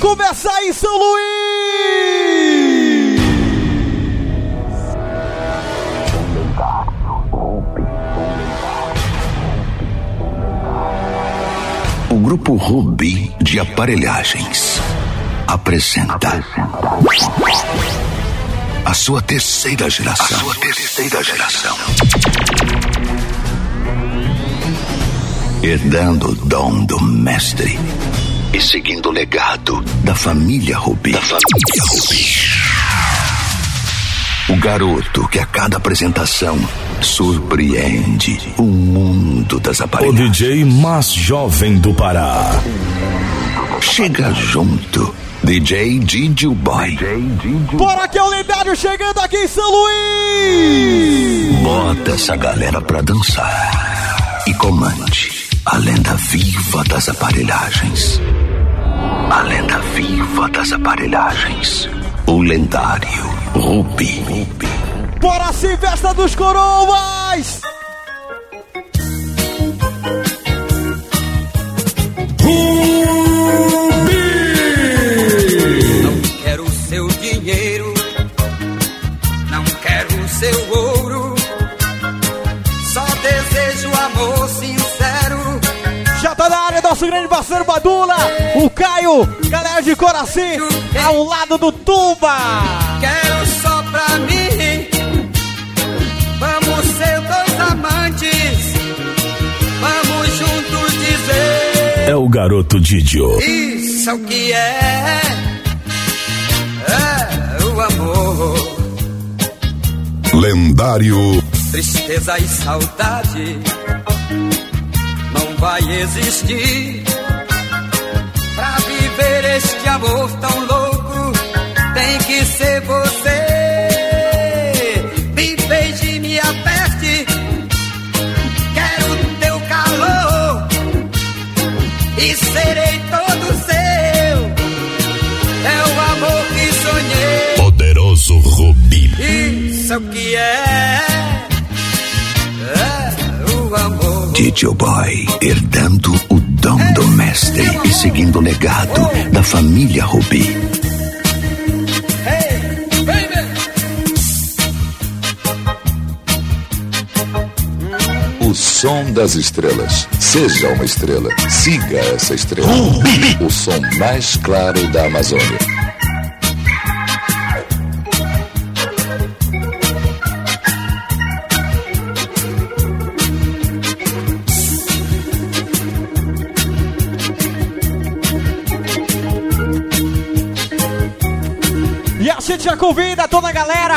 começar em São Luís! O grupo Rubi de Aparelhagens apresenta a sua terceira geração. A sua terceira geração. Herdando o dom do mestre e seguindo o legado da família Rubi. Da família Rubi. O garoto que a cada apresentação surpreende o mundo das O aparelhagens. DJ mais jovem do Pará. Chega junto, DJ Didio Boy. Bora que é o lendário chegando aqui em São Luís! Bota essa galera pra dançar e comande a lenda viva das aparelhagens. A lenda viva das aparelhagens. O lendário Rubi. Bora sim, festa dos coroas! Quero seu dinheiro, não quero seu ouro. Nosso grande parceiro Badula, o Caio, galera de Coraci, ao lado do Tuba. Quero só pra mim. Vamos ser dois amantes. Vamos juntos dizer. É o garoto Didio. Isso é o que é. É o amor. Lendário Tristeza e saudade vai existir. Pra viver este amor tão louco, tem que ser você. Me beije, me aperte. Quero teu calor e serei todo seu. É o amor que sonhei. Poderoso Rubi. Isso é o que. É Didio Boy, herdando o dom do mestre e seguindo o legado da família Rubi. O som das estrelas. Seja uma estrela. Siga essa estrela. O som mais claro da Amazônia. Já convida toda a galera.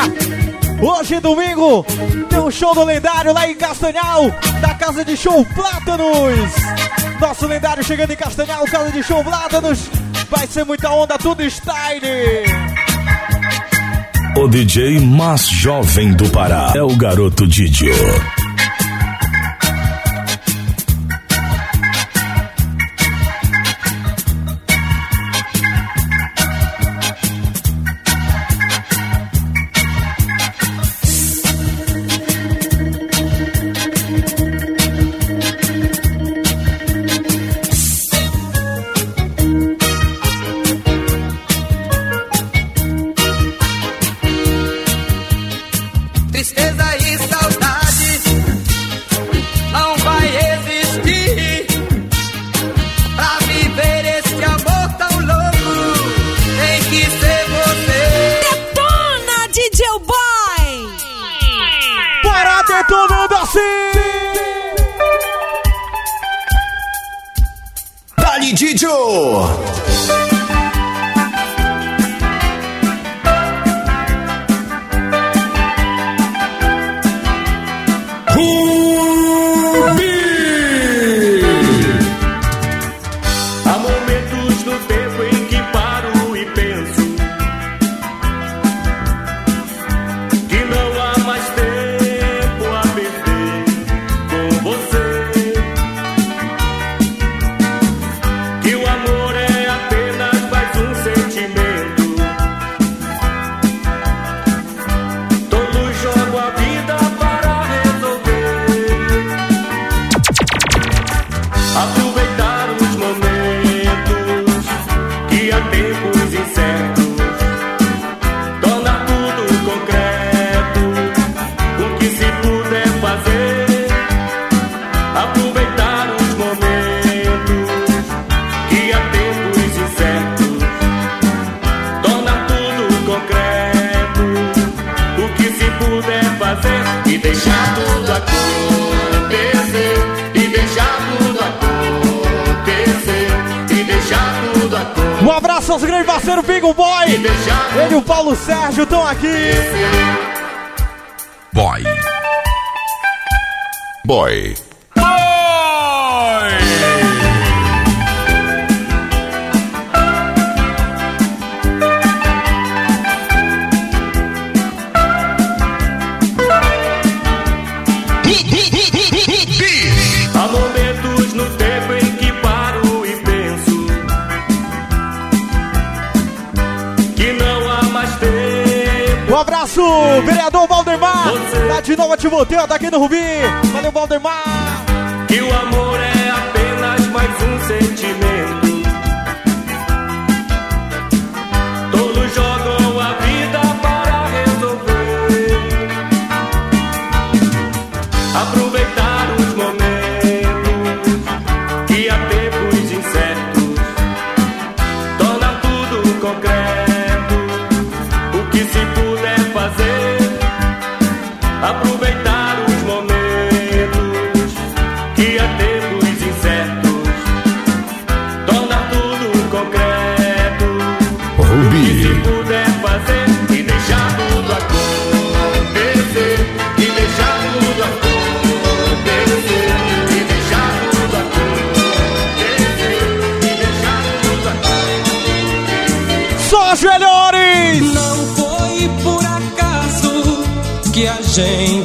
Hoje, domingo, tem um show do lendário lá em Castanhal, da Casa de Show Plátanos. Nosso lendário chegando em Castanhal, Casa de Show Plátanos. Vai ser muita onda, tudo style. O DJ mais jovem do Pará. É o garoto Didio.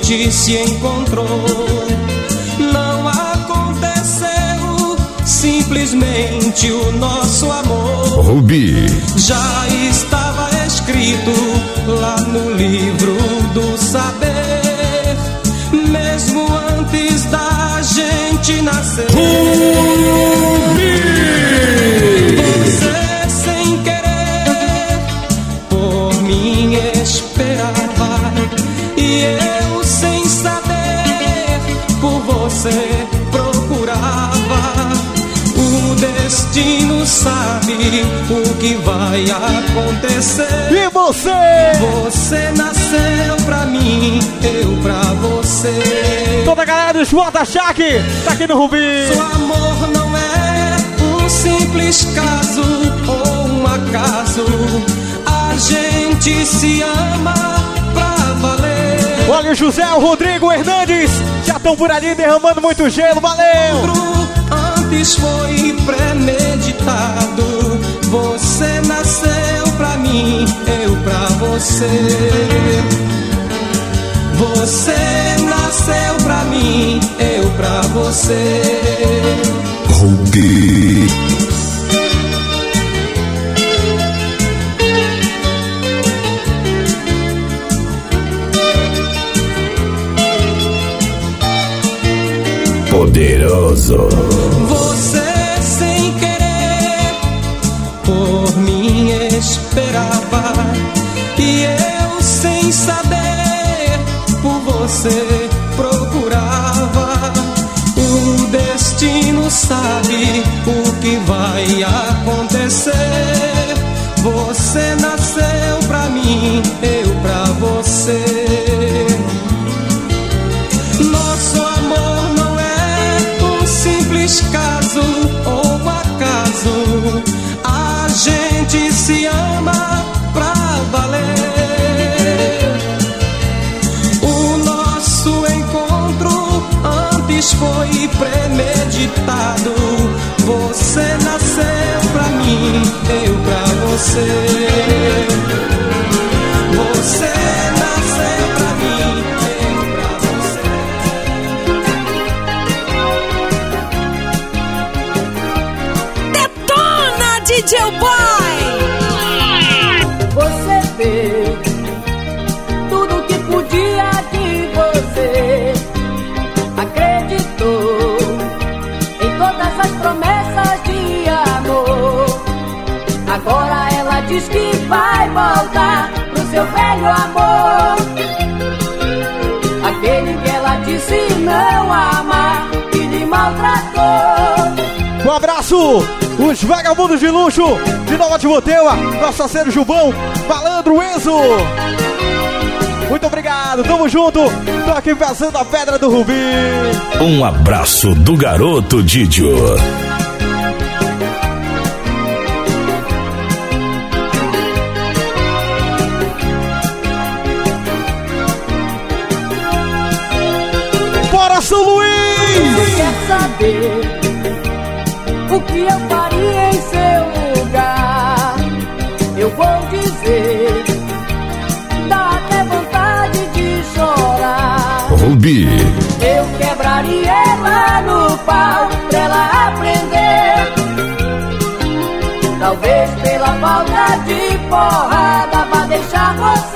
Gente se encontrou. Não aconteceu simplesmente o nosso amor. Rubi. Já estava escrito lá no livro do saber, mesmo antes da gente nascer. Você sabe o que vai acontecer. E você? Você nasceu pra mim, eu pra você. Toda a galera do Esbota Shack tá aqui no Rubi. O amor não é um simples caso ou um acaso. A gente se ama pra valer. Olha o José, o Rodrigo, o Hernandes. Já estão por ali derramando muito gelo. Valeu. Antes foi mim, eu pra você. Você nasceu pra mim, eu pra você. Rubi. Poderoso. Você você procurava. O destino sabe o que vai acontecer. Você nasceu pra mim, premeditado. Você nasceu pra mim, eu pra. Você diz que vai voltar pro seu velho amor. Aquele que ela disse não amar e lhe maltratou. Um abraço, os vagabundos de luxo de Nova Timoteua, nosso parceiro Jubão, Malandro Enzo. Muito obrigado, tamo junto. Tô aqui passando a pedra do Rubi. Um abraço do garoto Didio. São Luís! Você quer saber o que eu faria em seu lugar? Eu vou dizer, dá até vontade de chorar. Rubi. Eu quebraria ela no pau pra ela aprender. Talvez pela falta de porrada pra deixar você.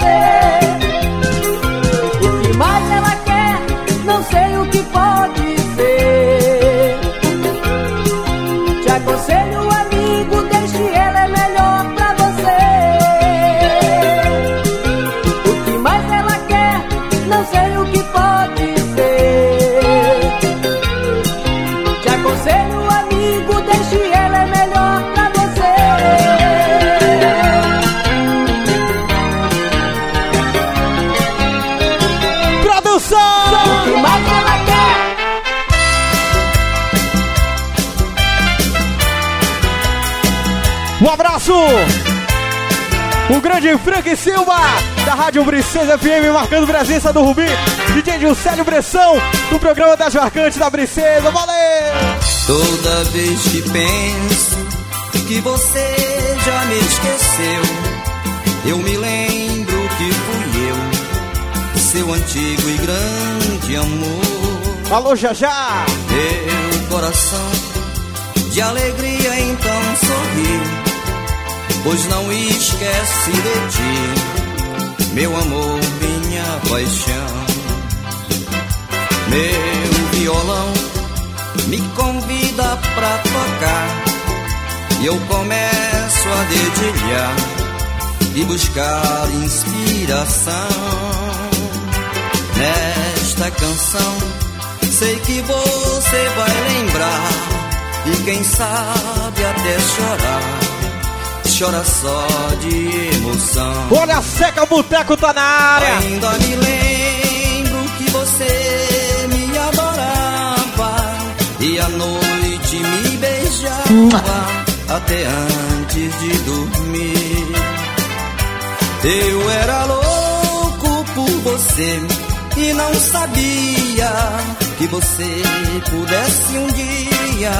Grande Frank Silva, da Rádio Princesa FM, marcando presença do Rubi. DJ Gilcélio Bressão, do programa das marcantes da Princesa. Valeu! Toda vez que penso que você já me esqueceu, eu me lembro que fui eu, seu antigo e grande amor. Alô, Jajá! Meu coração de alegria então sorri, pois não esquece de ti, meu amor, minha paixão. Meu violão me convida pra tocar e eu começo a dedilhar e buscar inspiração nesta canção. Sei que você vai lembrar e quem sabe até chorar. Chora só de emoção. Olha seca, o boteco tá na área! Ainda me lembro que você me adorava e à noite me beijava até antes de dormir. Eu era louco por você e não sabia que você pudesse um dia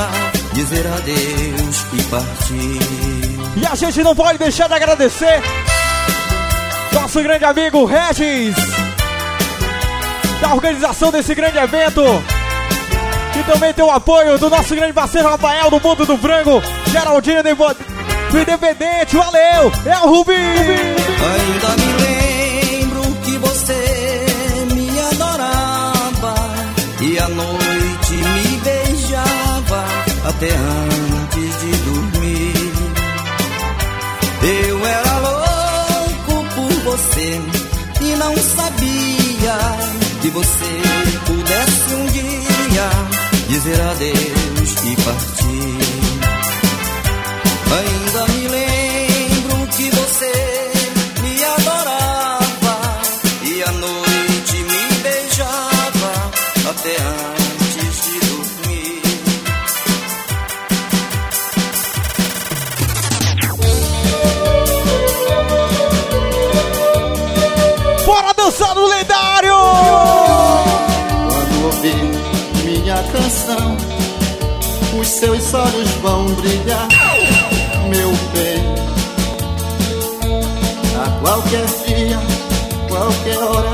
dizer adeus e partir. E a gente não pode deixar de agradecer nosso grande amigo Regis, da organização desse grande evento. Que também tem o apoio do nosso grande parceiro Rafael do Mundo do Frango, Geraldinho do Independente, valeu! É o Rubi! Ainda me lembro que você me adorava e à noite me beijava até sabia que você pudesse um dia dizer adeus seus olhos vão brilhar, meu bem. A qualquer dia, qualquer hora,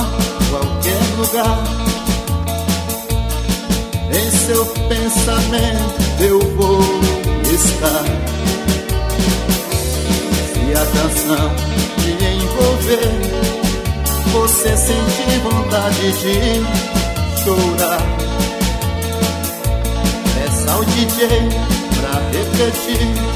qualquer lugar, em seu pensamento eu vou estar. Se a canção te envolver, você sentir vontade de chorar. Peça ao DJ pra repetir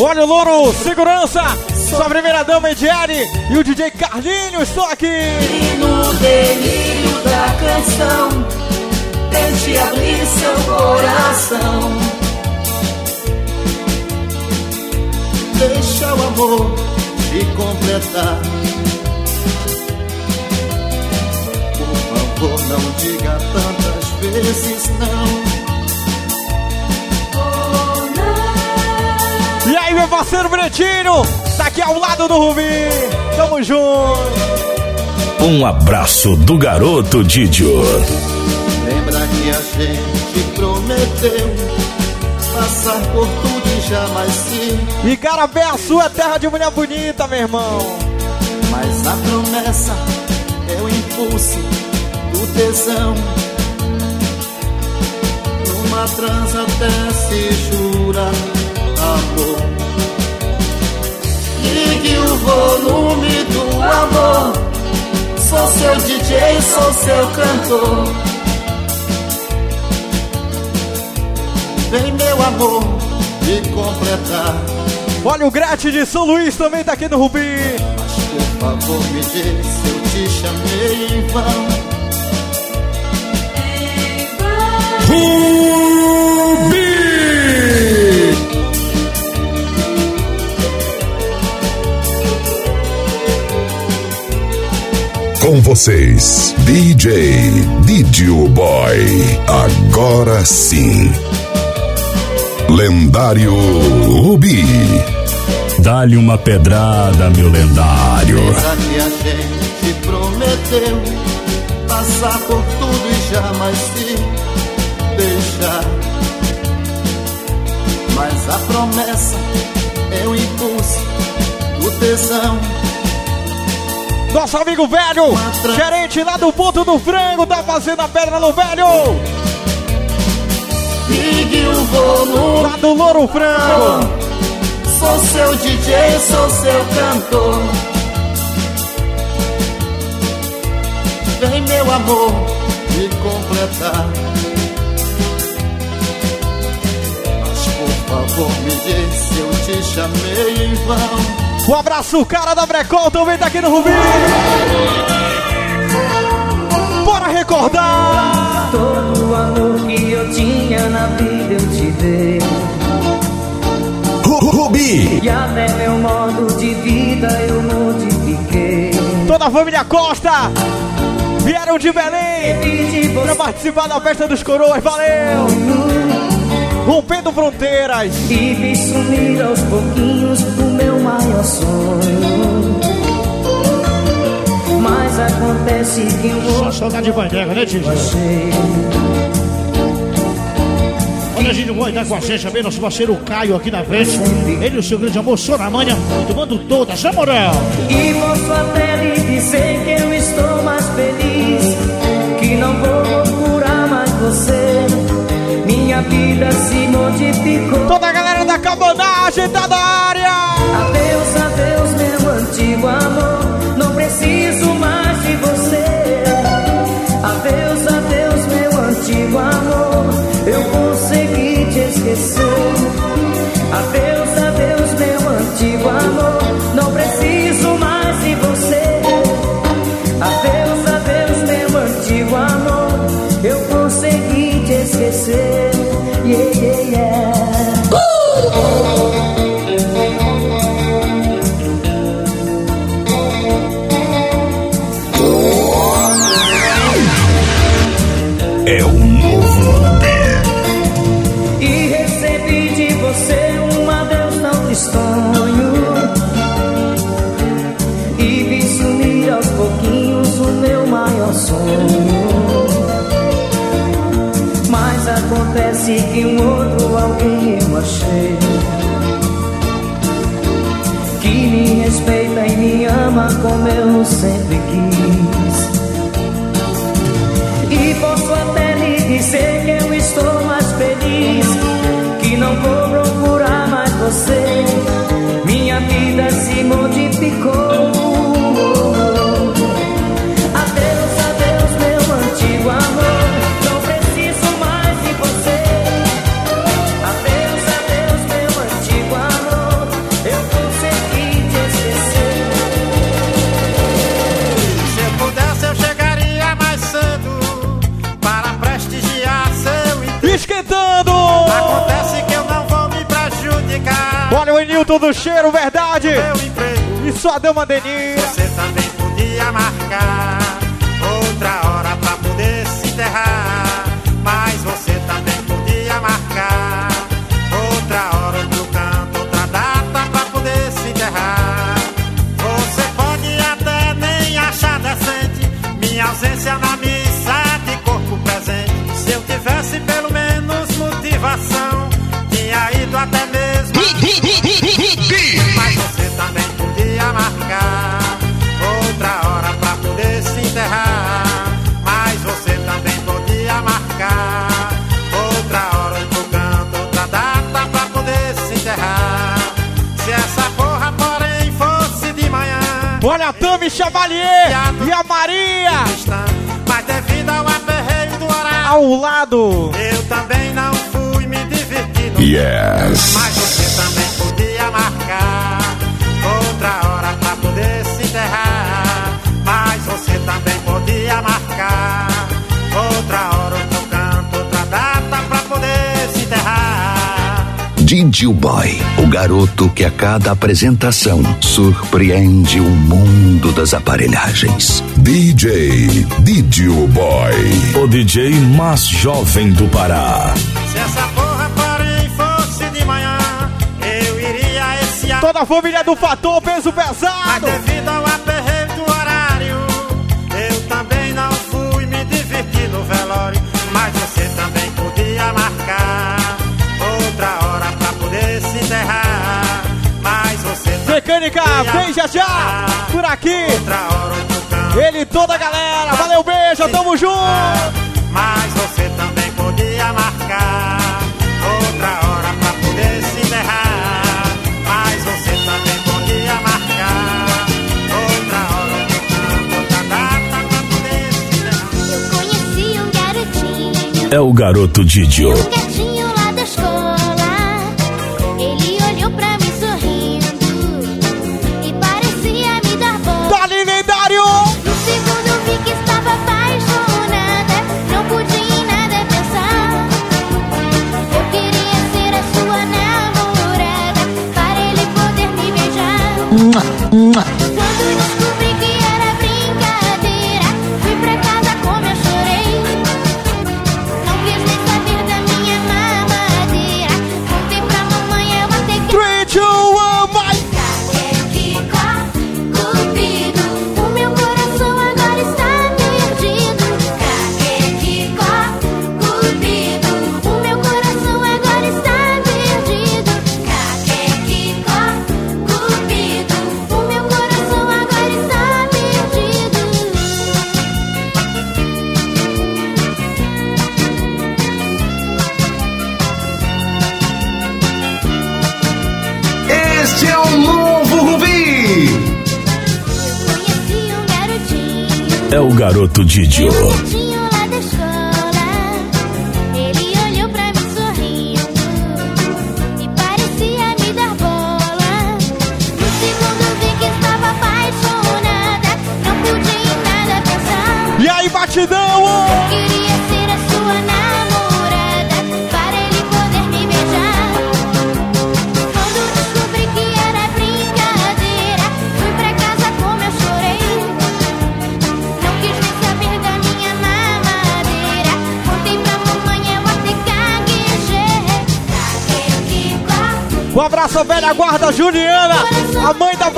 Olha o Louro, segurança, sua primeira dama Ediane e o DJ Carlinhos, estou aqui. E no delírio da canção, tente abrir seu coração. Deixa o amor te completar. Por favor, não diga tantas vezes não. Meu parceiro Bretinho, tá aqui ao lado do Rubi. Tamo junto. Um abraço do garoto Didio. Lembra que a gente prometeu passar por tudo e jamais se. Igarapé, a sua terra de mulher bonita, meu irmão. Mas a promessa é o impulso do tesão. Numa transa até se jura amor. Ligue o volume do amor. Sou seu DJ, sou seu cantor. Vem meu amor me completar. Olha o Gretchen de São Luís também tá aqui no Rubi. Mas por favor me diz se eu te chamei em vão. Rubi! Com vocês, DJ Didio Boy. Agora sim. Lendário Rubi. Dá-lhe uma pedrada, meu lendário. Lembra que a gente prometeu passar por tudo e jamais se deixar. Mas a promessa é o impulso do tesão. Nosso amigo velho, gerente lá do ponto do frango, tá fazendo a pedra no velho. Ligue o volume. Lá do Louro Frango. Sou seu DJ, sou seu cantor. Vem meu amor me completar. Mas por favor me diz se eu te chamei em vão. Um abraço, cara da Brecol, também tá aqui no Rubi. Bora recordar. Todo o amor que eu tinha na vida eu te dei. Rubi! E até meu modo de vida eu modifiquei. Toda a família Costa vieram de Belém pra participar da festa dos coroas. Valeu! Rompendo fronteiras. E vi sumir aos pouquinhos Só saudade de Vandega, né, Tio? achei. Olha, a gente vai dar com a gente também, nosso parceiro Caio aqui na frente. Ele e o seu grande amor, Soramanha, tomando todas, a moral. E posso até lhe dizer que eu estou mais feliz Que não vou procurar mais você Minha vida se modificou Toda a galera da cabanagem tá na área. Adeus, adeus, meu antigo amor que um outro alguém eu achei. Que me respeita e me ama como eu sempre quis. E posso até lhe dizer que eu estou mais feliz. Que não vou procurar mais você. Minha vida se modificou do cheiro, verdade. E sua dama Denira. Você também podia amar. Chavalier e a Maria. Mas devido ao aperreio do horário, ao lado, eu também não fui me divertir. Yes. Didil Boy, o garoto que a cada apresentação surpreende o mundo das aparelhagens. DJ Didil Boy, o DJ mais jovem do Pará. Se essa porra parei fosse de manhã, eu iria esse Toda a família do Fator, peso pesado. Mas devido ao mecânica vem já já por aqui. Ele e toda a galera, valeu, beijo, tamo junto. Mas você também podia marcar outra hora pra poder se enterrar. Mas você também podia marcar outra hora, outra data pra poder se enterrar. Eu conheci um garotinho. É o garoto Didio. Mwah. Didio.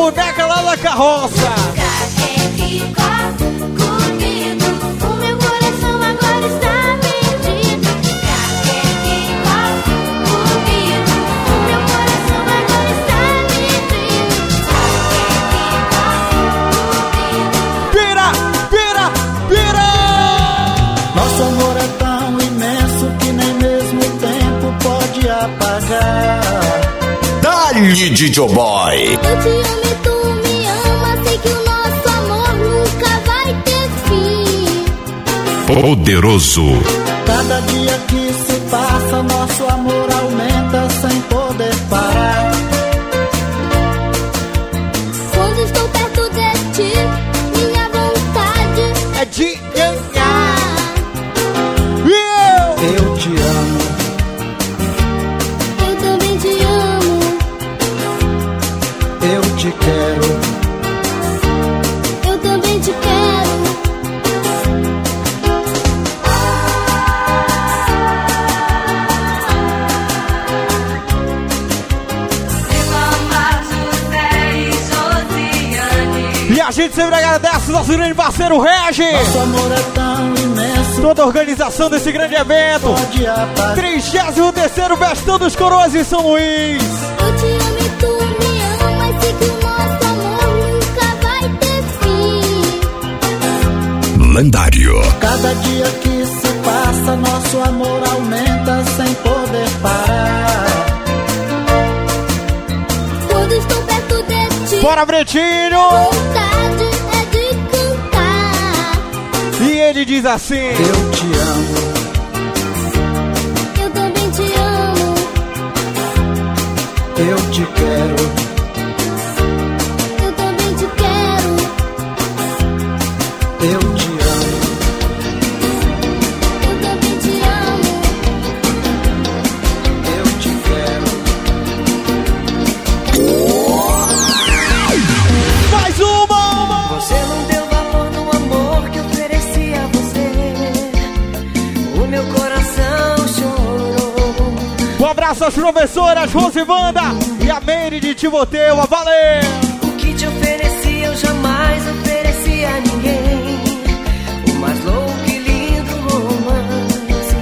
boneca lá na carroça. Didio Boy. Eu te amo e tu me ama, sei que o nosso amor nunca vai ter fim. Poderoso. Cada dia que se passa, nosso amor ao gente sempre agradece nosso grande parceiro Regis. Nosso amor é tão imenso. Toda a organização desse grande evento. Pode apagar. 33 Festão dos Coroas em São Luís. Eu te amo e tu me amas. Sei que o nosso amor nunca vai ter fim. Lendário. Cada dia que se passa, nosso amor aumenta sem poder parar. Quando estou perto de ti, Bora, Bretinho! vontade ele diz assim: Eu te amo, Eu também te amo. eu te quero. Às professoras Rosivanda e a Meire de Timoteu. Valeu! O que te ofereci eu jamais ofereci a ninguém. O mais louco e lindo romance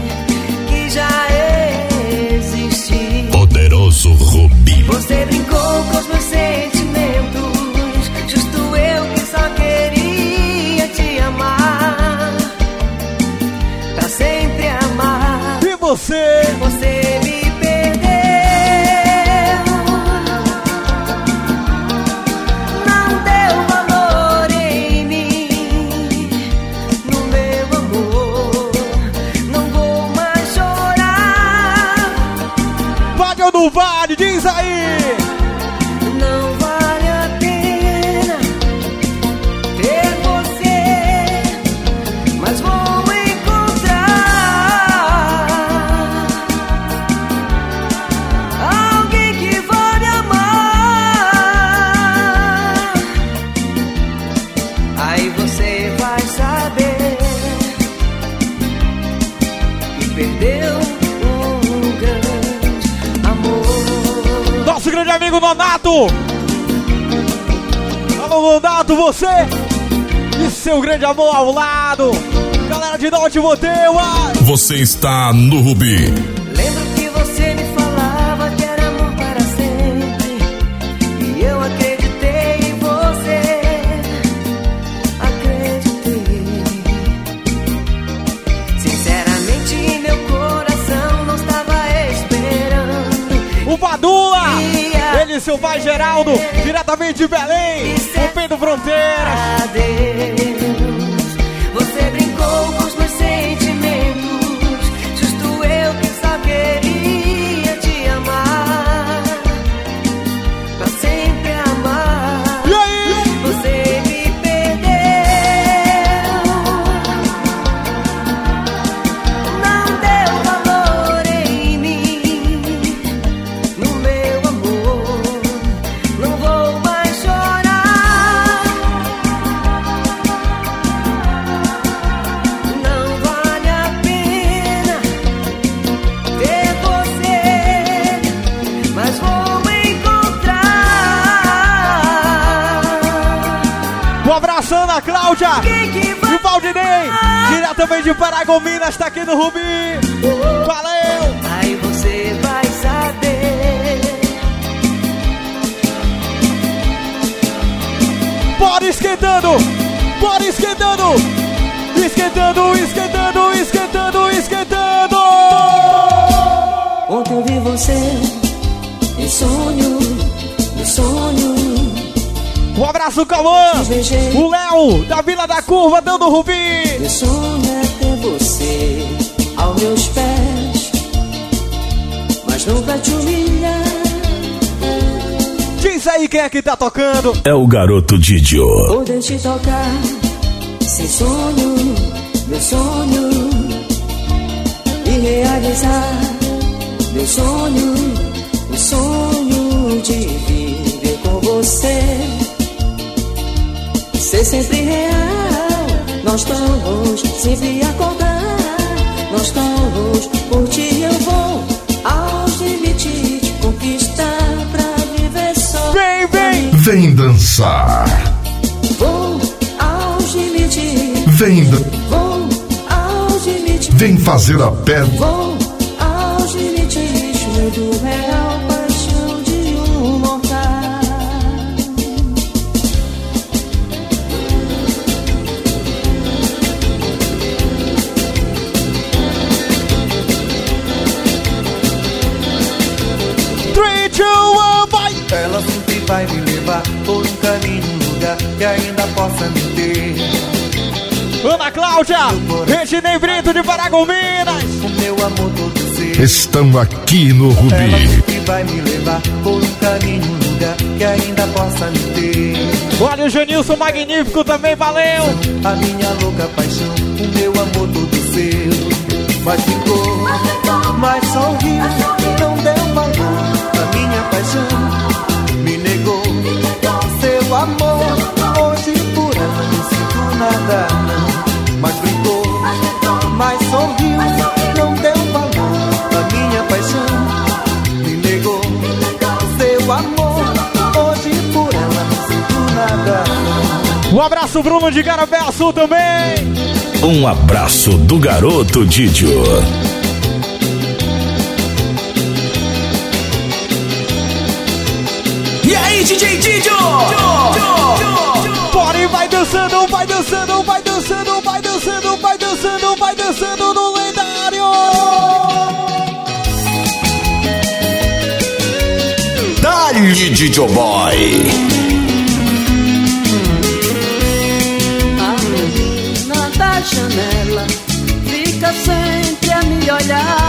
que já existiu. Poderoso Rubi. Você brincou com você e seu grande amor ao lado! Galera de Norte Moteua! Você está no Rubi. Lembro que você me falava que era amor para sempre. E eu acreditei em você. Acreditei. Sinceramente, meu coração não estava esperando. O Badula! Ele e seu pai Geraldo, diretamente de Belém, encontrar. Um abraço, Ana Cláudia! E o Valdinei, diretamente de Paragominas, está aqui no Rubi! Valeu! Aí você vai saber. Bora esquentando! Bora esquentando! Esquentando, esquentando, esquentando, esquentando! Ontem eu vi você em sonho, em sonho. Um abraço, Cauã! O Léo, da Vila da Curva, dando Rubi! Meu sonho é ter você aos meus pés, mas não vai te humilhar. Diz aí quem é que tá tocando! É o garoto Didio. Poder te tocar sem sonho, meu sonho e realizar meu sonho, o sonho de viver com você. Ser sempre real. Nós estamos sempre acordar. Nós estamos por ti eu vou aos limites te conquistar pra viver só. Vem, vem! Vem dançar. Vou aos limites. Vem, Vou aos limites. vem fazer a pedra. Vou aos limites. Muito real, que ainda possa me ter. Ana Cláudia, Reginei Brito de Paragominas. O meu amor todo ser. Estão aqui no Ela Rubi. sempre vai me levar por um caminho, um lugar que ainda possa me ter. Olha o Genilson Magnífico também, valeu! A minha louca paixão, o meu amor todo seu. Mas ficou, mas sorriu, não deu valor. A minha paixão abraço, Bruno de Garabé Sul também! Um abraço do garoto Didio. E aí, DJ Didio? Bora e vai dançando, vai dançando, vai dançando, vai dançando, vai dançando, vai dançando no lendário! Dali Didio Boy. Olhar.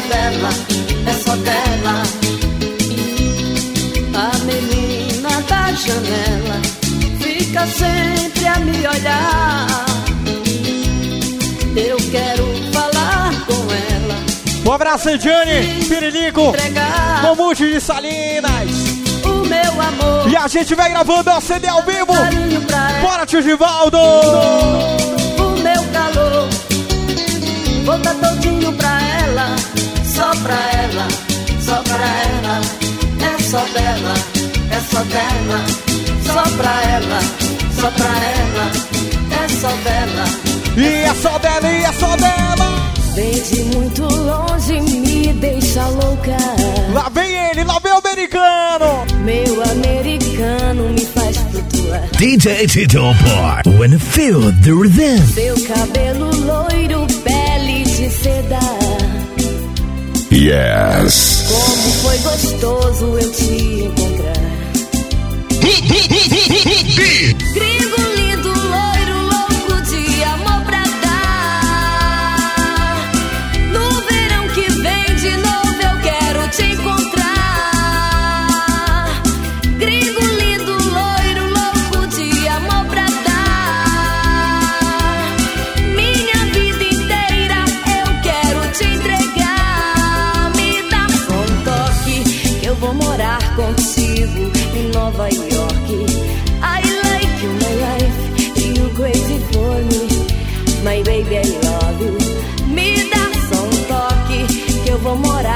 Dela, é só dela. A menina da janela fica sempre a me olhar. Eu quero falar com ela. Um abraço, Jane, Pirilico, Mamute de Salinas. O meu amor. E a gente vai gravando a CD ao vivo. Bora, tio Givaldo! Pra ela, só pra ela. É só dela, é só dela, só pra ela, só pra ela. É só dela. E é só dela, e é só dela! Desde muito longe me deixa louca. Lá vem ele, lá vem o americano! Meu americano me faz flutuar. DJ Tito Boy. When feel the rhythm. Seu cabelo loiro, pele de seda. Yes. Como foi gostoso eu te encontrar. Gringo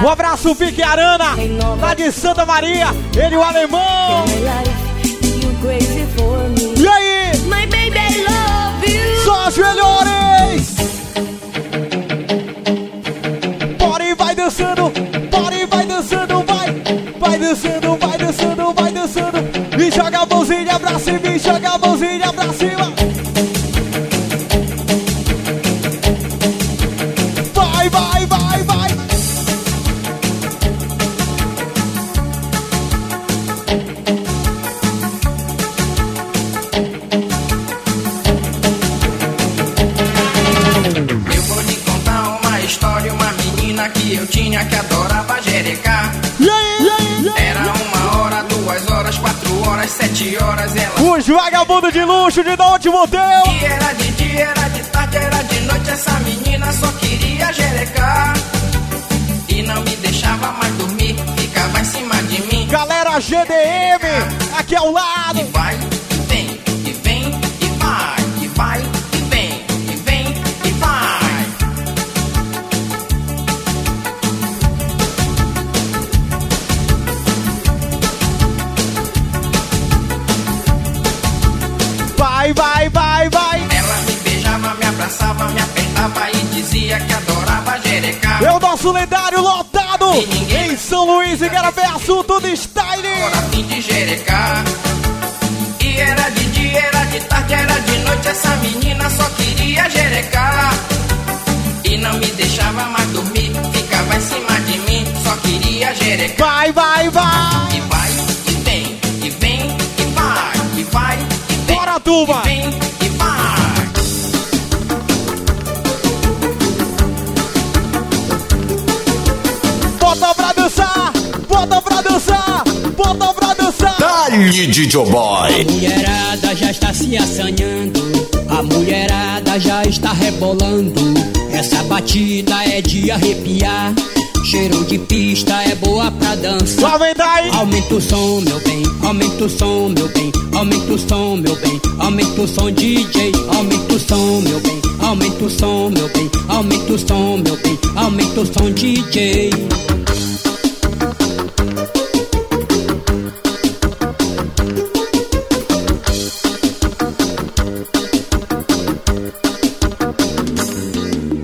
Um abraço, Vicky Arana, lá de Santa Maria, ele o alemão! E aí? My baby, love you. Só os melhores! Bora vai dançando, bora vai dançando, vai! Vai dançando, vai dançando, vai dançando! E joga a mãozinha pra cima, e joga a mãozinha pra cima! Vagabundos de luxo de Norte Motel. E era de dia, era de tarde, era de noite. Essa menina só queria jerecar. E não me deixava mais dormir, ficava em cima de mim. Galera GDM, aqui ao lado. E vai, Vai, vai, vai, vai. Ela me beijava, me abraçava, me apertava e dizia que adorava jerecar. É o nosso lendário lotado. Em São Luís e Garapé, assunto do style. Hora fim de jerecar. E era de dia, era de tarde, era de noite. Essa menina só queria jerecar. E não me deixava mais dormir, ficava em cima de mim, só queria jerecar. Vai, vai, vai. Vai. Bota pra dançar, bota pra dançar, bota pra dançar. Dali DJ Boy. A mulherada já está se assanhando, a mulherada já está rebolando. Essa batida é de arrepiar, cheiro de pista é boa pra dançar. Só vem daí. Aumenta o som, meu bem, aumenta o som, meu bem, aumenta o som, meu bem, aumenta o som, DJ, aumenta o som, meu bem, aumenta o som, meu bem, aumenta o som, meu bem, aumenta o som, DJ.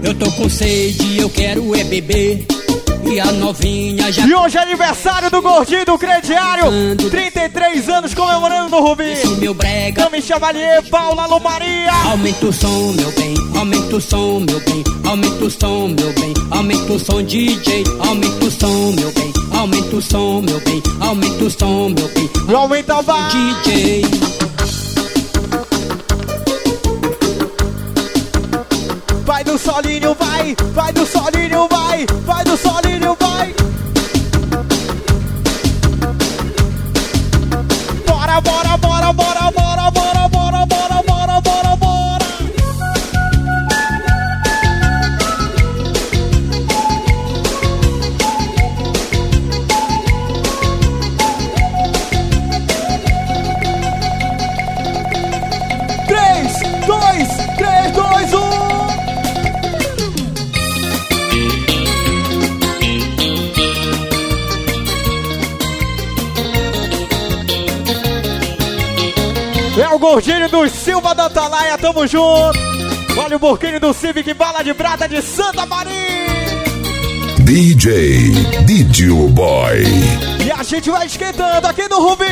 Eu tô com sede, eu quero é beber. E a novinha já E hoje é aniversário do gordinho do crediário. 33 anos comemorando no Rubi. Esse meu brega. Cami Chevalier, Paula Lomaria. Aumenta o som, meu bem, aumenta o som, meu bem, aumenta o som, meu bem, aumenta o som, DJ, aumenta o som, meu bem, aumenta o som, meu bem, aumenta o som, meu bem, aumenta vai. DJ. Solinho, vai. Vai do solinho, vai. Vai do solinho, vai. O gordinho do Silva da Atalaia, tamo junto. Olha o burquinho do Civic Bala de Prata de Santa Maria. DJ Didio Boy. E a gente vai esquentando aqui no Rubi.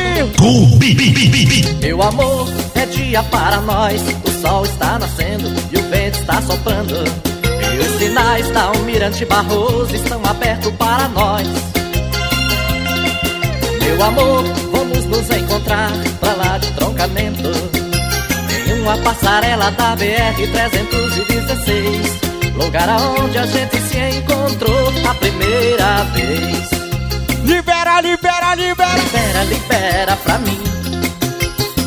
Meu amor, é dia para nós. O sol está nascendo e o vento está soprando. E os sinais da Almirante Barroso estão abertos para nós. Meu amor, vamos nos encontrar pra lá de troncamento. Uma passarela da BR-316. Lugar aonde a gente se encontrou a primeira vez. Libera, libera, libera. Libera, libera pra mim.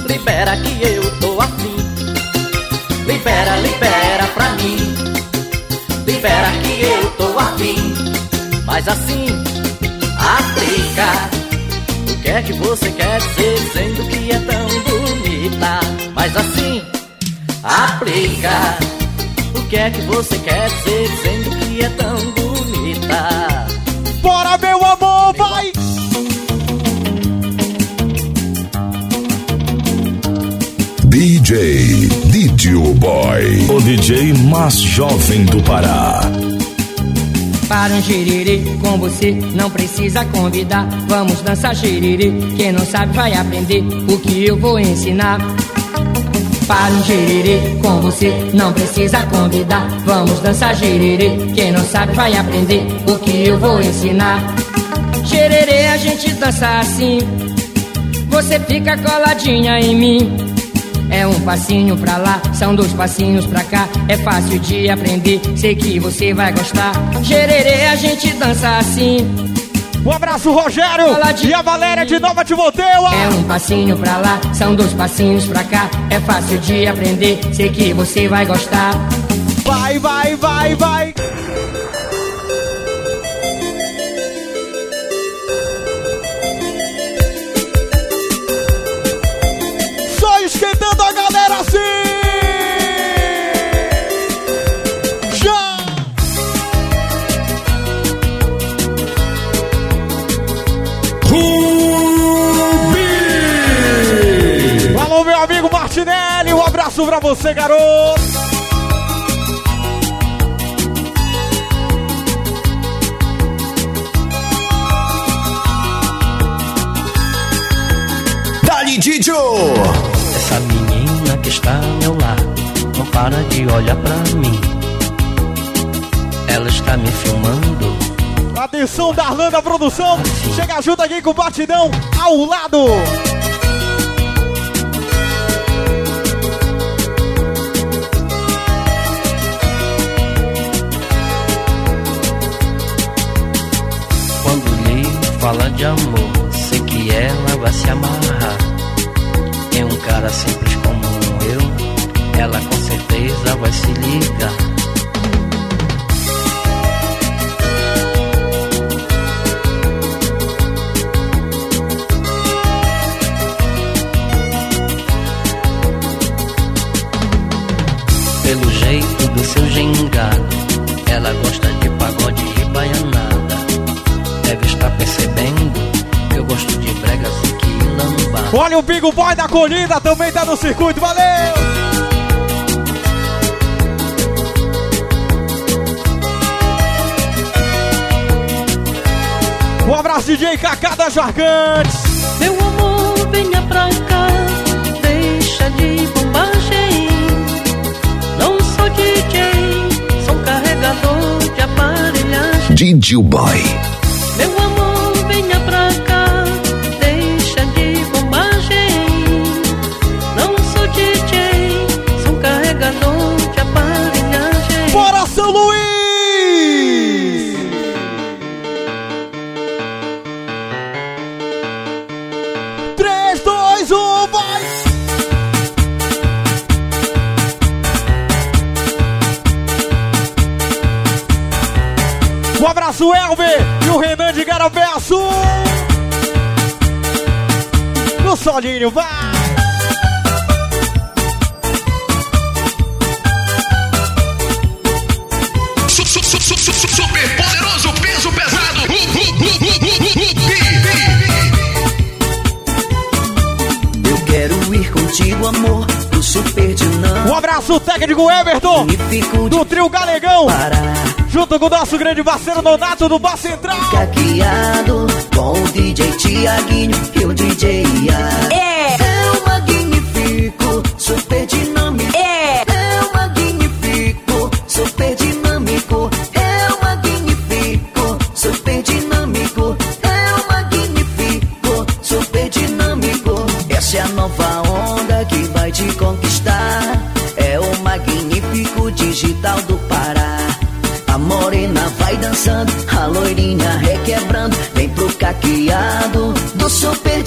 Libera que eu tô afim. Libera, libera pra mim. Libera que eu tô afim. Mas assim, aplica. O que é que você quer dizer dizendo que é tão bonita? Mas assim, aplica. O que é que você quer dizer dizendo que é tão bonita? Bora, meu amor, vai. DJ Didio Boy. O DJ mais jovem do Pará. Para um xiriri com você não precisa convidar. Vamos dançar xiriri, quem não sabe vai aprender o que eu vou ensinar. Para um xiriri com você não precisa convidar. Vamos dançar xiriri, quem não sabe vai aprender o que eu vou ensinar. Xererê a gente dança assim, você fica coladinha em mim. É um passinho pra lá, são dois passinhos pra cá. É fácil de aprender, sei que você vai gostar. Gererê, a gente dança assim. Um abraço, Rogério. E a Valéria de Nova Timoteua. É um passinho pra lá, são dois passinhos pra cá. É fácil de aprender, sei que você vai gostar. Vai, vai, vai, vai. Abraço pra você, garoto. Dali Didio! Essa menina que está ao meu lado não para de olhar pra mim. Ela está me filmando. Atenção da Arlanda Produção. Chega junto aqui com o Batidão ao lado. Fala de amor, sei que ela vai se amarrar. Em um cara simples como eu, ela com certeza vai se ligar. Pelo jeito do seu gingado, ela gosta Olha o Big Boy da Colina, também tá no circuito. Valeu! Um abraço, DJ Kaká da Jargantes. Meu amor, venha pra cá, deixa de bobagem. Não sou DJ, sou carregador de aparelhagem. Didio Boy. Vai! Super poderoso, peso pesado. Eu quero ir contigo, amor, do super dinâmico. Um abraço técnico Everton do trio Galegão. Junto com o nosso grande parceiro Nonato do Bar Central. Caqueado com o DJ Tiaguinho e o DJ Ian. Super dinâmico. É. É o magnífico, super dinâmico. É magnífico, super dinâmico. É magnífico, super dinâmico. Essa é a nova onda que vai te conquistar. É o magnífico digital do Pará. A morena vai dançando, a loirinha requebrando. Vem pro caqueado do super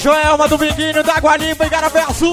Joelma do Biquinho da Água Limpa e Garapé Azul.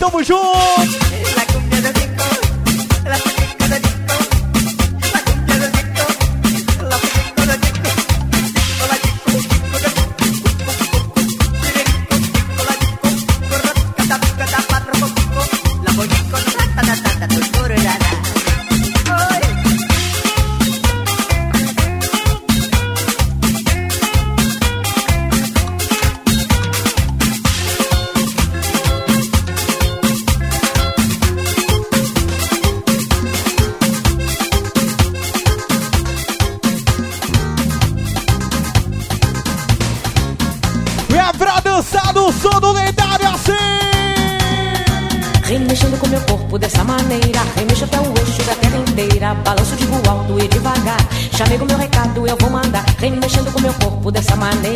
Tamo junto!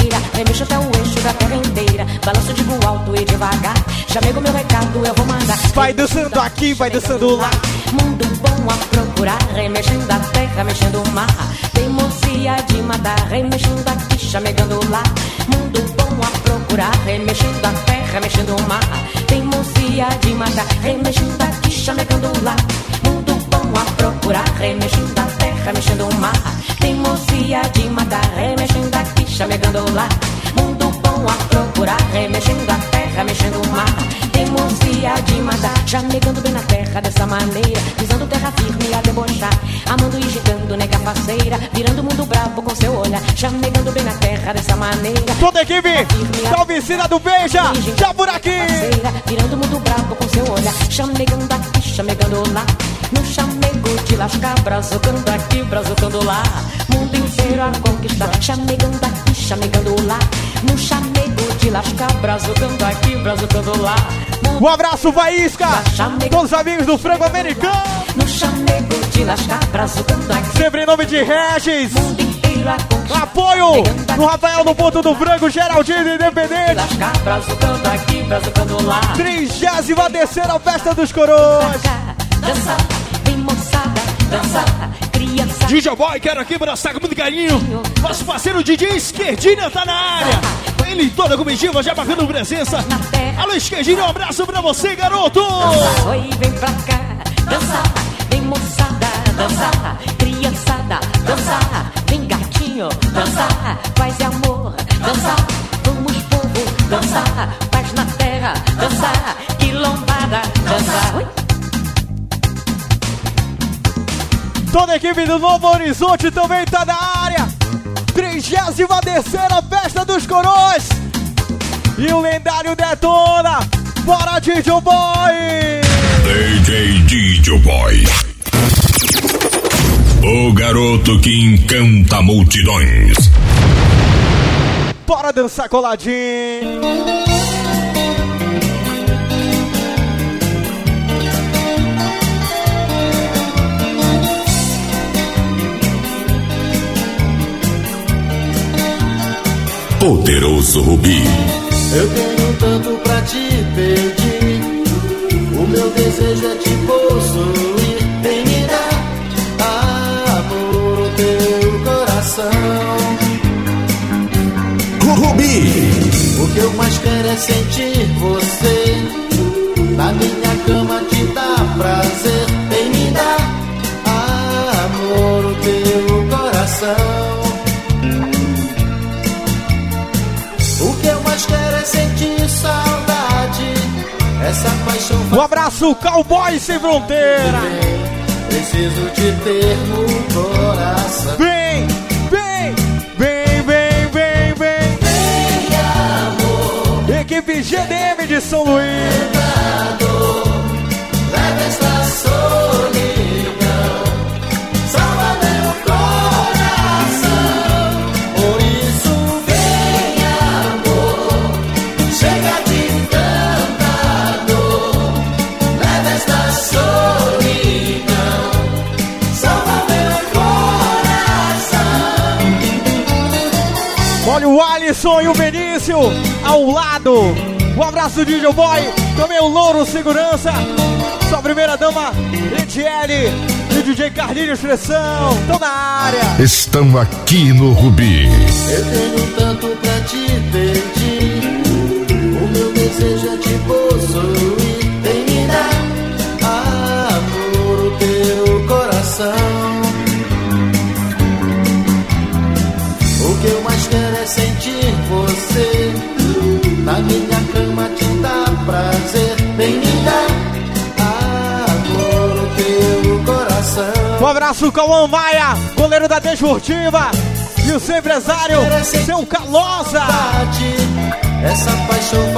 Maneira Remexo até o eixo da terra inteira. Balanço de voo alto e devagar. Chamego meu recado, eu vou mandar. Vai dançando aqui, vai dançando lá. Mundo bom a procurar Remexendo a terra, mexendo o mar. Teimosia de matar Remexendo aqui, chamegando lá. Mundo bom a procurar Remexendo a terra, mexendo o mar. Teimosia de matar Remexendo aqui, chamegando lá. Mundo a procurar Remexendo a terra, mexendo o mar. Teimosia de matar Remexendo aqui, chamegando lá. Mundo a procurar Remexendo a terra, mexendo o mar Teimosia de matar Chamegando bem na terra dessa maneira Pisando terra firme a debochar Amando e gigando, nega faceira Virando o mundo bravo com seu olhar Chamegando bem na terra dessa maneira Toda equipe, salve Cina do Beija, já por aqui! parceira, virando o mundo bravo com seu olhar. Chamegando aqui, chamegando lá. No chamego de lascar, brazucando aqui, brazucando lá. Mundo inteiro a conquistar. Chamegando aqui, chamegando lá. No chamego de lascar, brazucando aqui, brazucando lá. Um abraço, Vaísca! Todos os amigos do frango americano! No chamego de lascar, brazucando aqui. Sempre em nome de Regis! Apoio no Rafael no ponto do frango, Geraldinho Independente! Lascar, brazucando aqui, brazucando lá. 30 terceira festa dos coroas! Dançar, vem moçada, dançar, criança. DJ Boy, quero aqui abraçar com muito carinho. Nosso parceiro DJ Esquerdinha tá na área. Ele toda a comitiva já marcando presença. Alô, Esquerdinha, um abraço pra você, garoto. Oi, vem pra cá, dançar, vem moçada, dançar, criançada, dançar, vem gatinho, dançar, paz e amor, dançar, vamos povo, dançar, paz na terra, dançar, quilombada, dançar. Oi. Toda a equipe do Novo Horizonte também tá na área! 30 terceira festa dos coroas! E o lendário detona! Bora, DJ Boy! DJ DJ Boy. O garoto que encanta multidões. Bora dançar coladinho! Poderoso Rubi. Eu tenho tanto pra te pedir. O meu desejo é te possuir. Vem me dar amor o teu coração. Rubi. O que eu mais quero é sentir você. Na minha cama te dá prazer. Sentir saudade. Essa paixão Um abraço, cowboy sem fronteira! Preciso te ter no coração. Vem, vem, vem, vem, vem, vem! Vem, amor. equipe GDM de São Luís. Leva esta solidão, Benício ao lado. Um abraço DJ Boy, também o Louro Segurança. Sua primeira dama, Etiele e DJ Carlinhos Pressão. Estão na área. Estão aqui no Rubi. Eu tenho tanto pra te pedir. O meu desejo é te possuir. Vem me dar amor, o teu coração. Um abraço, Cauã Maia, goleiro da Desportiva. E o seu empresário, seu Calosa. Essa paixão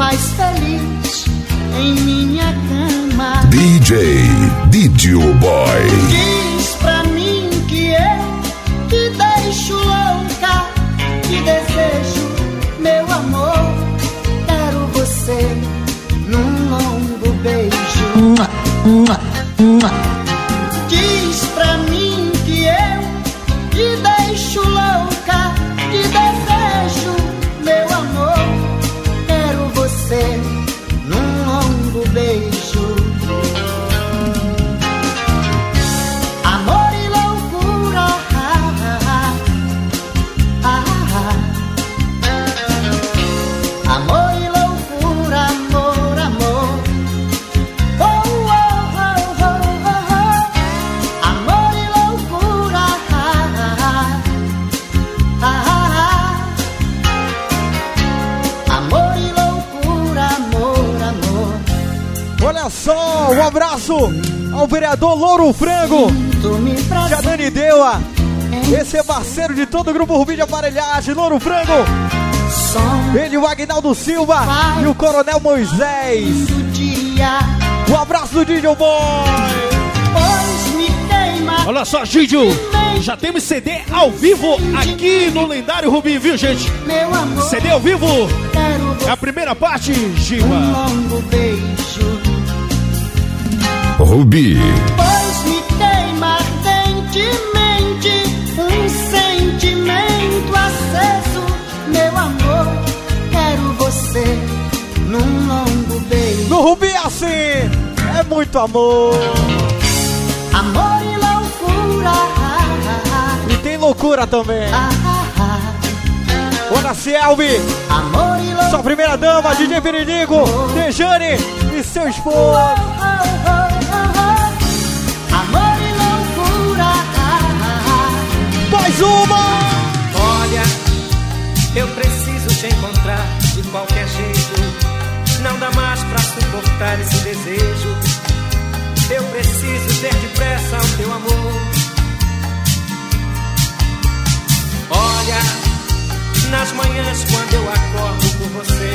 faz parceiro de todo o grupo Rubi de Aparelhagem, Louro Frango. Ele, o Agnaldo Silva e o Coronel Moisés. Um abraço do DJ Boy. Pois me queima. Olha só, Gidio, já temos CD ao vivo aqui no lendário Rubi, viu, gente? Meu amor. CD ao vivo. Quero É a primeira parte, um beijo. Rubi. No Rubi é assim, é muito amor. Amor e loucura. E tem loucura também. Olha, Selvi. Amor e loucura. Sua primeira dama, DJ Perinigo, Dejane e seu esposo. Amor e loucura. Mais uma! Olha, eu preciso suportar esse desejo. Eu preciso ter depressa o teu amor. Olha, nas manhãs quando eu acordo por você,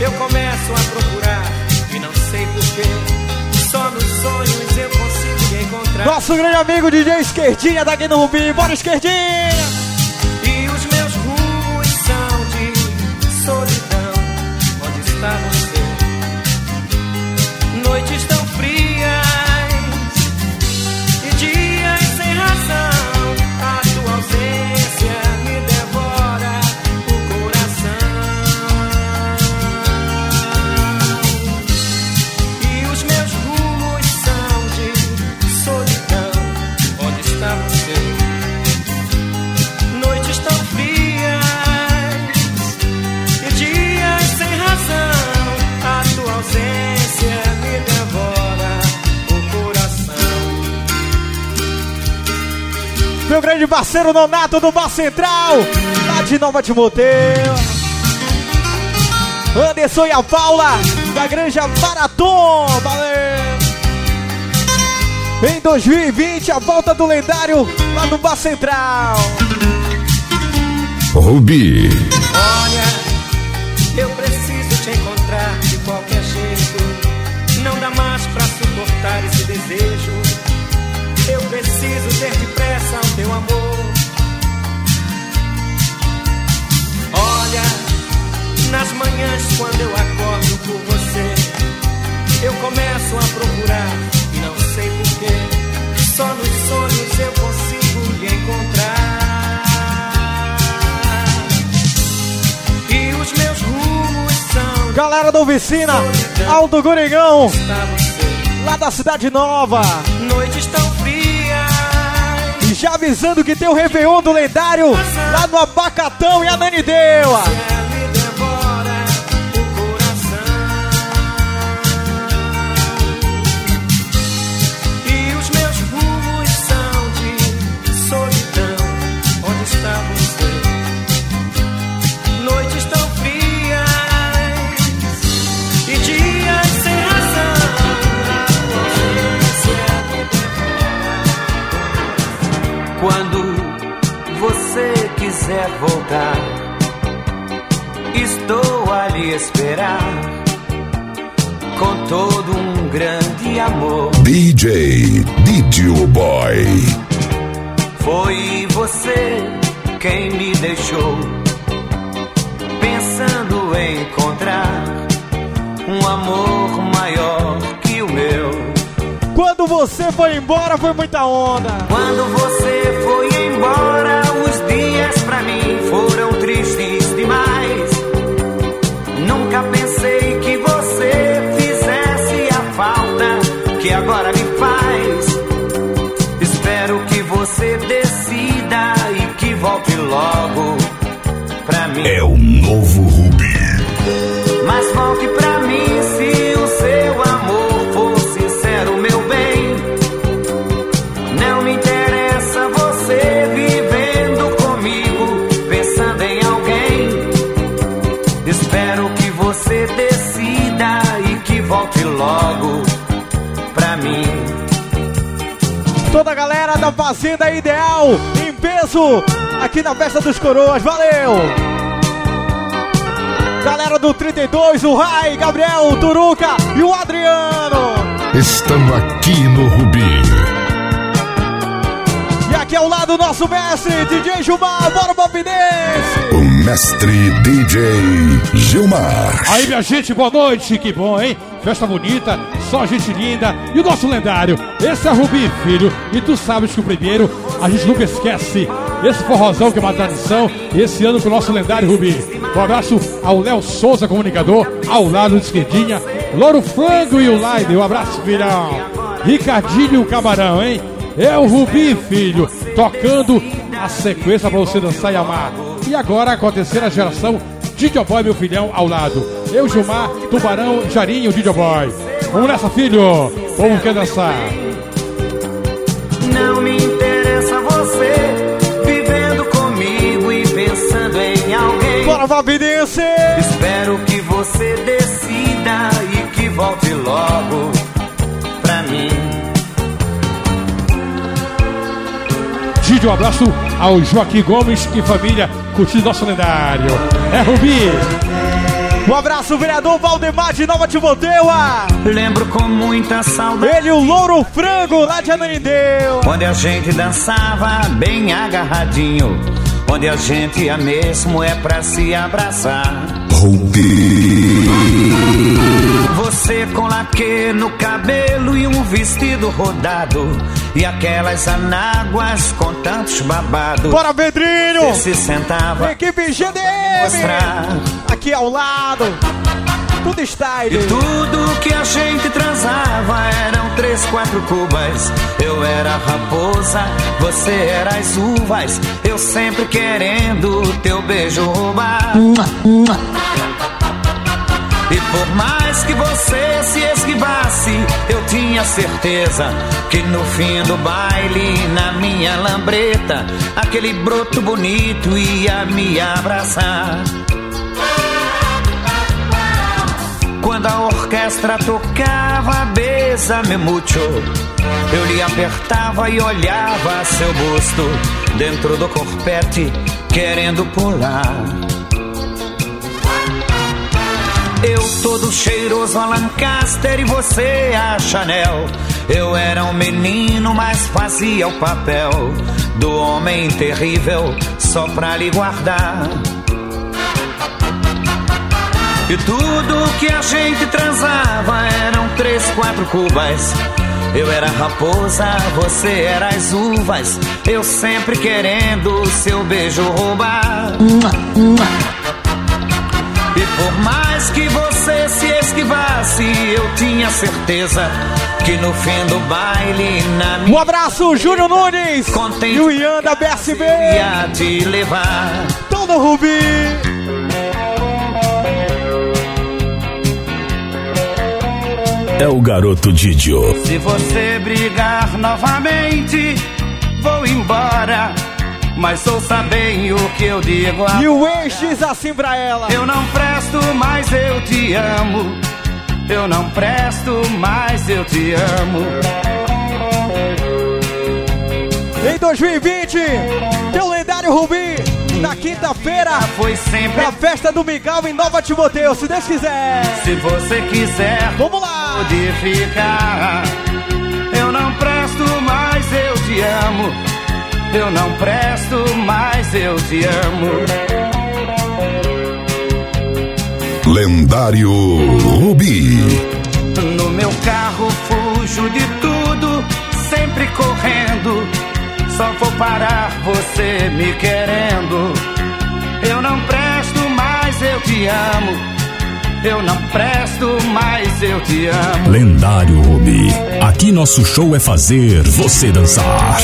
eu começo a procurar e não sei porquê. Só nos sonhos eu consigo encontrar. Nosso grande amigo DJ Esquerdinha daqui no Rubi. Bora, Esquerdinha! E os meus rumos são de solidão. noites tão grande parceiro Nonato do Bar Central, lá de Nova Timoteu. Anderson e a Paula, da Granja Marathon, valeu! Em 2020, a volta do lendário lá no Bar Central. Rubi. Olha, eu preciso te encontrar de qualquer jeito. Não dá mais pra suportar esse desejo. Eu preciso ter depressa o teu amor. Olha, nas manhãs quando eu acordo por você, eu começo a procurar e não sei porquê. Só nos sonhos eu consigo lhe encontrar. E os meus rumos são. Galera do Vicina, Aldo Gurigão, lá da Cidade Nova. Noites tão já avisando que tem o Réveillon do lendário lá no Abacatão e a Nani quiser voltar, estou a lhe esperar com todo um grande amor. DJ Didio Boy. Foi você quem me deixou pensando em encontrar um amor maior que o meu. Quando você foi embora, foi muita onda. Quando você foi embora, o novo Rubi. Mas volte pra mim se o seu amor for sincero, meu bem. Não me interessa você vivendo comigo, pensando em alguém. Espero que você decida e que volte logo pra mim. Toda a galera da Fazenda Ideal, em peso, aqui na Festa dos Coroas, valeu! Galera do 32, o Rai, Gabriel, o Turuca e o Adriano. Estamos aqui no Rubi. E aqui ao lado o nosso mestre, DJ Gilmar, bora Bobinense. O mestre DJ Gilmar. Aí, minha gente, boa noite, que bom, hein? Festa bonita, só gente linda e o nosso lendário. Esse é Rubi, filho, e tu sabes que o primeiro a gente nunca esquece. Esse forrozão que é uma tradição, esse ano com o nosso lendário Rubi. Um abraço ao Léo Souza, comunicador, ao lado de esquerdinha, Louro Frango e o Laide. Um abraço, filhão. Ricardinho Camarão, hein? É o Rubi, filho, tocando a sequência pra você dançar e amar. E agora acontecer a geração Didio Boy, meu filhão, ao lado. Eu, Gilmar, Tubarão, Jarinho, Didio Boy. Vamos nessa, filho. Povo quer dançar. Valvidense! Espero que você decida e que volte logo pra mim. Didio, um abraço ao Joaquim Gomes e família curtindo nosso lendário. É Rubi. Um abraço, vereador Valdemar de Nova Timoteua. Lembro com muita saudade. Ele, o Louro Frango, lá de Ananindeu. Onde a gente dançava bem agarradinho. Onde a gente ia mesmo é pra se abraçar. Você com laque no cabelo e um vestido rodado. E aquelas anáguas com tantos babados. Bora, Pedrinho! Você se sentava. Equipe GDM! Mostrar. Aqui ao lado. Tudo style. E tudo que a gente transava eram três, quatro cubas. Eu era a raposa, você era as uvas. Eu sempre querendo teu beijo roubar. E por mais que você se esquivasse, eu tinha certeza que no fim do baile, na minha lambreta, aquele broto bonito ia me abraçar. Quando a orquestra tocava Besa-me mucho, eu lhe apertava e olhava seu busto dentro do corpete, querendo pular. Eu todo cheiroso a Lancaster e você a Chanel. Eu era um menino, mas fazia o papel do homem terrível só pra lhe guardar. E tudo que a gente transava eram três, quatro cubas. Eu era raposa, você era as uvas. Eu sempre querendo seu beijo roubar. E por mais que você se esquivasse, eu tinha certeza que no fim do baile, na minha. Um abraço, Júnior Nunes! Contente E o Ian da BSB! ia te levar. Todo Rubi! É o garoto Didio. Se você brigar novamente, vou embora. Mas ouça bem o que eu digo. E o ex diz assim pra ela: Eu não presto, mas eu te amo. Eu não presto, mas eu te amo. Em 2020, teu lendário Rubi, na quinta-feira, Foi sempre na festa do Miguel em Nova Timoteu, se Deus quiser. Se você quiser, vamos lá. Pode ficar. Eu não presto, mas eu te amo. Eu não presto, mas eu te amo. Lendário Rubi. No meu carro fujo de Só vou parar você me querendo. Eu não presto, mas eu te amo. Eu não presto, mas eu te amo. Lendário Rubi. Aqui nosso show é fazer você dançar.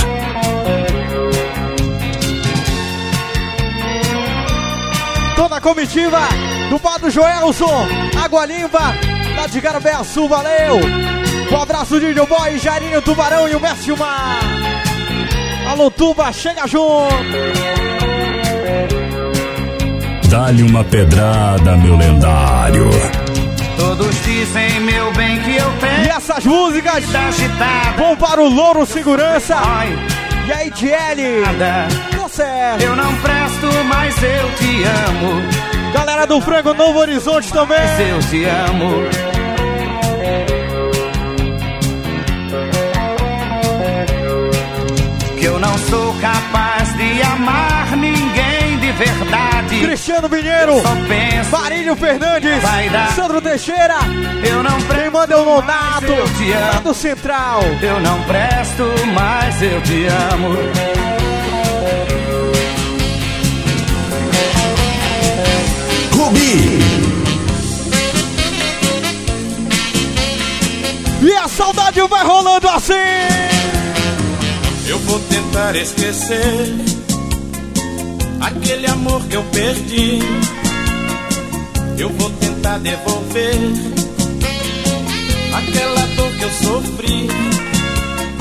Toda a comitiva do Padre Joelson, Água Limpa, lá de Garabé Sul, valeu! Um abraço de Boy, Jairinho, Tubarão e o Mestre Mar. Alô, Tuba, chega junto! Dá-lhe uma pedrada, meu lendário. Todos dizem, meu bem, que eu tenho. E essas músicas vão para o Louro Segurança e a ITL. Nada. Tá certo. Eu não presto, mas eu te amo. Galera do Frango Novo Horizonte também. Mas eu te amo. Não sou capaz de amar ninguém de verdade. Cristiano Pinheiro, Marinho Fernandes, Vai dar. Sandro Teixeira, Eu não quem presto, manda é o Nonato, eu te lá amo. do Central. Eu não presto, mas eu te amo. Rubi. E a saudade vai rolando assim. Eu vou tentar esquecer aquele amor que eu perdi. Eu vou tentar devolver aquela dor que eu sofri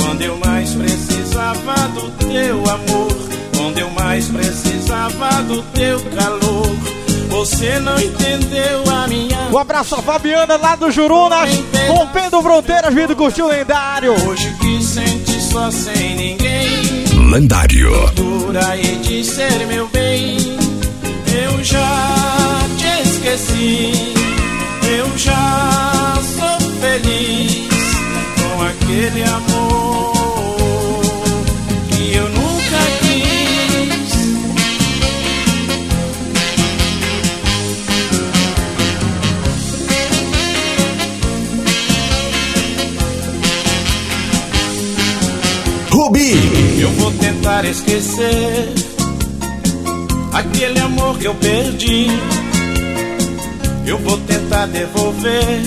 quando eu mais precisava do teu amor, quando eu mais precisava do teu calor. Você não entendeu a minha. Um abraço a Fabiana lá do Jurunas, rompendo fronteiras, vindo curtir o lendário. Hoje que sente só sem ninguém. Lendário. por aí de ser meu bem. Devolver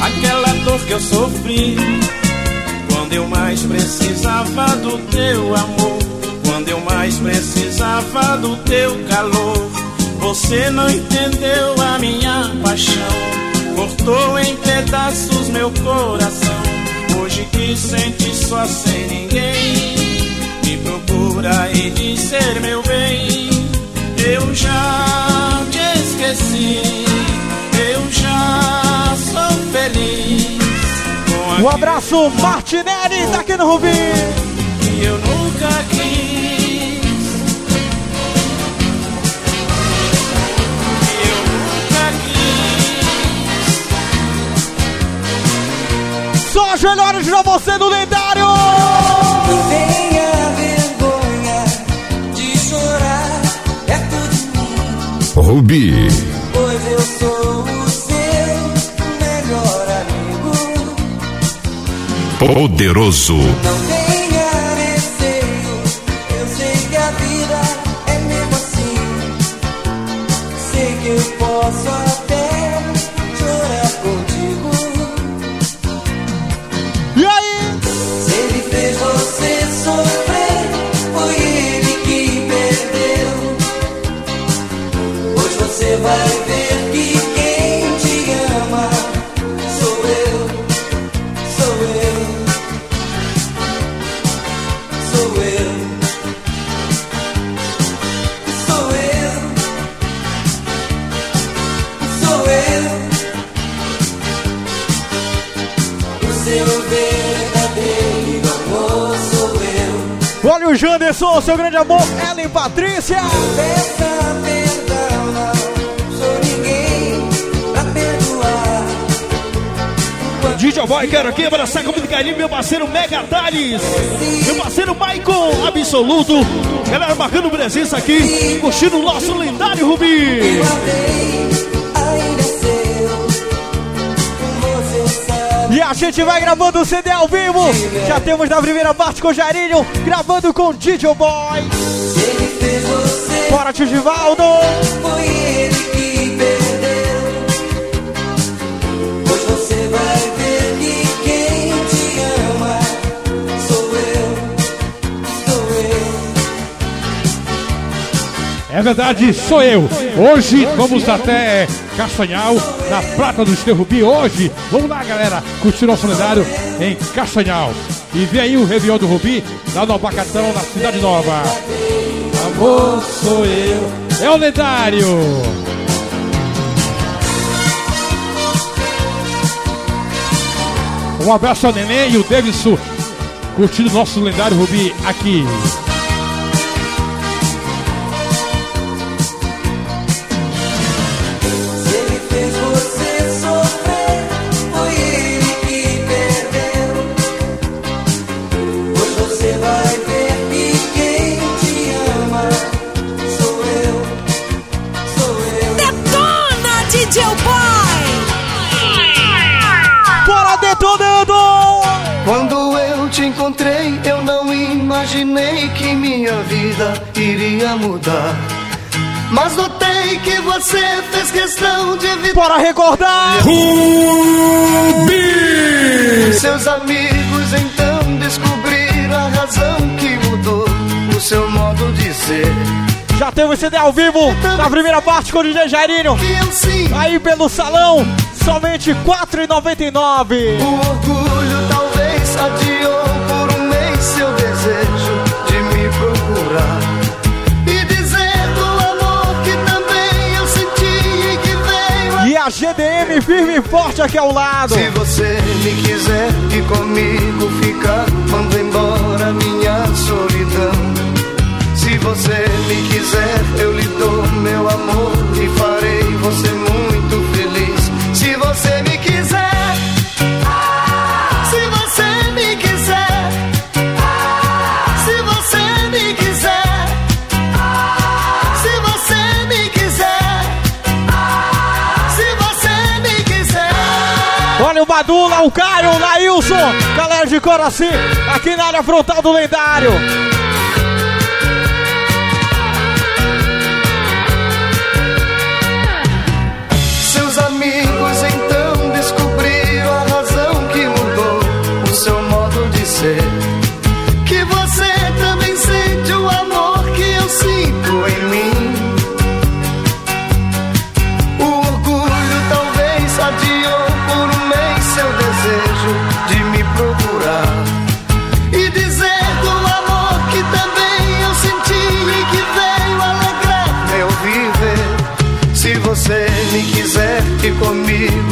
aquela dor que eu sofri quando eu mais precisava do teu amor, quando eu mais precisava do teu calor. Você não entendeu a minha paixão. cortou em pedaços meu coração. Hoje que sente só sem ninguém, me procura e diz ser meu bem. Eu já te esqueci, sou feliz. Um abraço, Martinelli, tá aqui no Rubi. que eu nunca quis. Eu nunca quis. Só as melhores pra você do lendário. Não tenha vergonha de chorar de mim, Rubi. Poderoso. O Janderson, seu grande amor, Ellen Patrícia. Peça perdão, não sou ninguém pra perdoar. DJ Boy, quero aqui abraçar com muito carinho meu parceiro Mega Thales, meu parceiro Michael Absoluto, galera marcando presença aqui, curtindo o nosso lendário Rubi. A gente vai gravando o CD ao vivo. Já temos na primeira parte com o Jairinho, gravando com o DJ Boy. Bora, tio Givaldo. foi ele que perdeu. Hoje você vai ver que quem te ama sou eu, sou eu. É verdade, sou eu. Hoje vamos até Castanhal, na Prata do Esterrubi. Hoje, vamos lá, galera, curtir nosso lendário em Castanhal. E vem aí o Réveillon do Rubi, lá no Abacatão, na Cidade Nova. Amor, sou eu. É o lendário. Um abraço ao Neném e o Davidson, curtindo nosso lendário Rubi aqui. Minha vida iria mudar. Mas notei que você fez questão de evitar. Bora recordar! Seus amigos então descobriram a razão que mudou o seu modo de ser. Já temos CD ao vivo na primeira parte com o DJ Jairinho. Aí pelo salão, somente R$ 4,99. O orgulho GDM firme e forte aqui ao lado. Se você me quiser e comigo ficar, mando embora minha solidão. Se você me quiser, eu lhe dou meu amor e farei você muito feliz. Se você me quiser, Badula, o Caio, o Lailson, galera de Coraci, aqui na área frontal do lendário.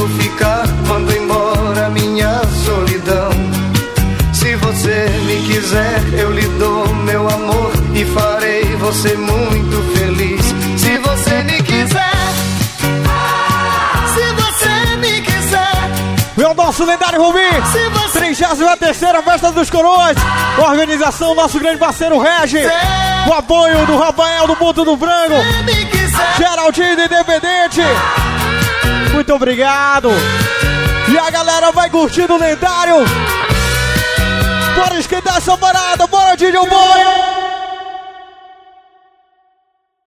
Comigo ficar, mando embora minha solidão. Se você me quiser, eu lhe dou meu amor e farei você muito feliz. Se você me quiser, se você me quiser. Meu nosso lendário Rubi, 33 Festa dos Coroas, organização nosso grande parceiro Regi, o apoio do Rafael do Ponto do Branco, Geraldinho Independente, muito obrigado. E a galera vai curtindo o lendário. Bora esquentar essa parada, bora DJ Boy!